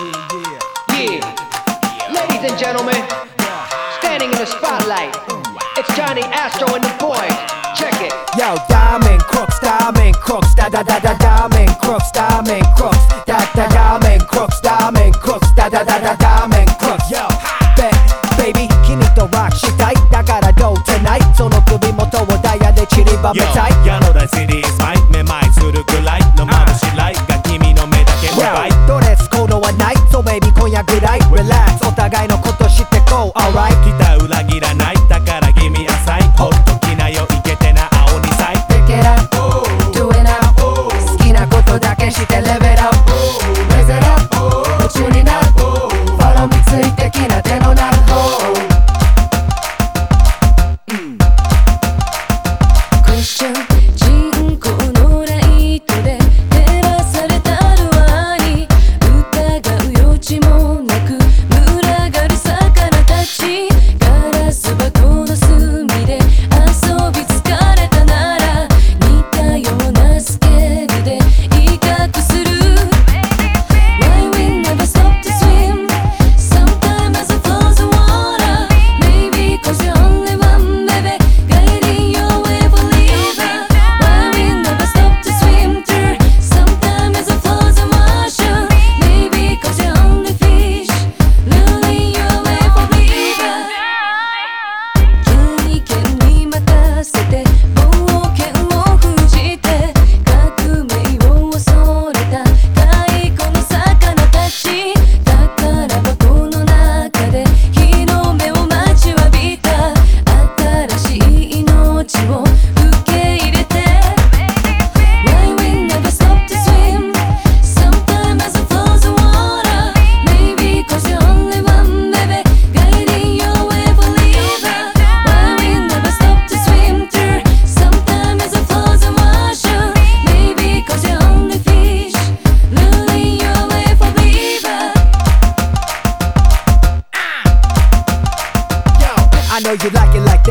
Yeah. Ladies and gentlemen, standing in the spotlight, it's Johnny Astro and the boys. Check it. Yo, Diamond Crooks, Diamond Crooks, da da da da Diamond Crooks, Diamond Crooks, da da Diamond Crooks, Diamond Crooks, da da da da Diamond Crooks. Yo, bet, baby, 君と握手したい。だからどう tonight その首元をダイヤで散りばめたい。矢野大シリーズ、前めまいするくらい。お互いのこと